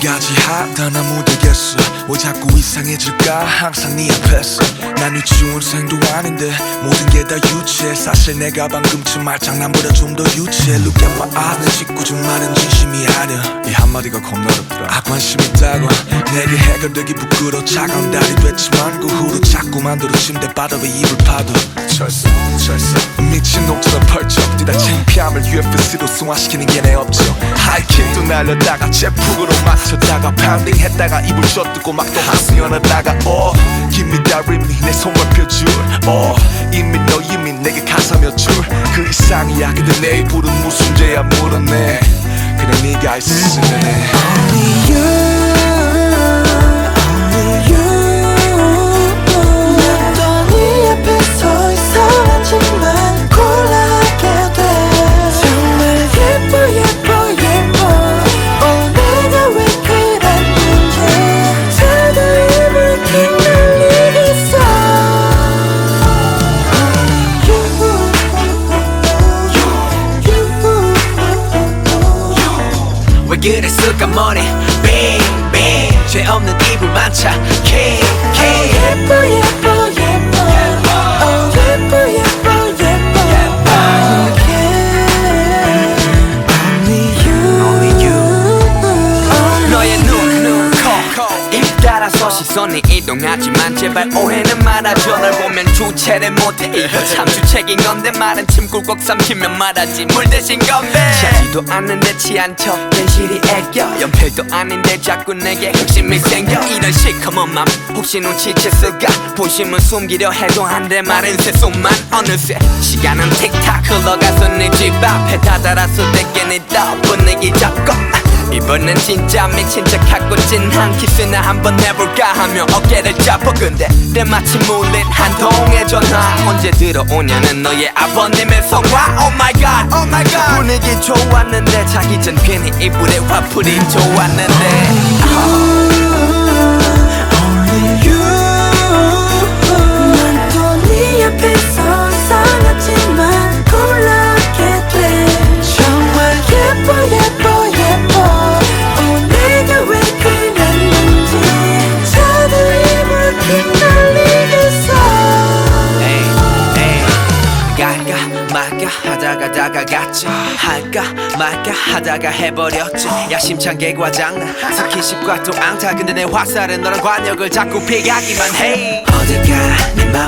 가지 하다 나 못하겠어. 자꾸 이상해질까? 항상 네 앞에서. 난 유치원생도 아닌데 모든 게 다 유치해. 사실 내가 방금쯤 말장난보다 좀 더 유치해. Look at my eyes 내 짓고 좀 많은 진심이 아니야. 이 한마디가 겁나 어렵더라. 아 관심 있다고 내게 해결되기 부끄러 차가운 달이 됐지만 그 후로 자꾸만 들어 침대 바닥에 입을 파도. 철수 철수 미친 놈처럼 펄쩍 뛰다 창피함을 UFC로 승화시키는 게 내 업적. 하이킥도 날려다가 제품으로 맞춰다가 파운딩 했다가 입을 젖뜨고 막또 하승연하다가 어 Give me that rhythm 내 손을 펴줄. 어 이미 너 이미 내게 가사 몇줄그 이상이야. 근데 내 입으로 무슨 죄야 물었네. 그냥 네가 있으면 해. Only you, 왜 그랬을까 머리 빙빙 죄 없는 이불 만차. King 시선이 이동하지만 제발 오해는 말아줘 널 보면 주체를 못해. 이거 참 주책인 건데 말은 침 꿀꺽 삼키면 말하지. 물 대신 건배. 취하지도 않는데 취한 척 괜시리 애껴. 연필도 아닌데 자꾸 내게 흑심이 생겨. 이런 시커먼 맘 혹시 눈치챘을까 부심은 숨기려 해도 한데 말은 새속만. 어느새 시간은 틱탁 흘러가서 네 집 앞에 다다랐을 때께 네 분위기 잡고 이번엔 진짜 미친 척하고 찐한 키스나 한번 해볼까 하며 어깨를 잡고 근데 때마침 울린 한 통의 전화. 언제 들어오냐는 너의 아버님의 성화. Oh my god, oh my god. 분위기 좋았는데 자기 전 괜히 이불에 화풀이 좋았는데. Only 다가갔지 할까 말까 하다가 해버렸지. 야심찬 과장난 스킨십과 또 앙타. 근데 내 화살은 너랑 관역을 자꾸 피하기만 해. 어딜까 내맘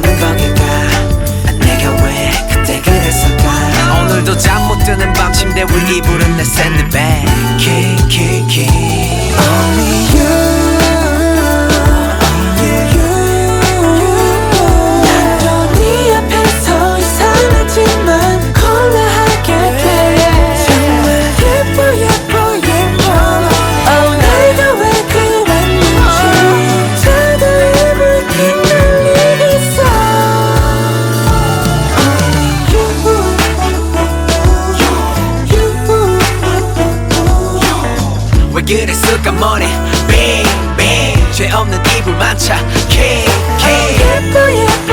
왜 그랬을까 뭐니? 빙빙 죄 없는 이불 만차. 킹킹 예뻐 예뻐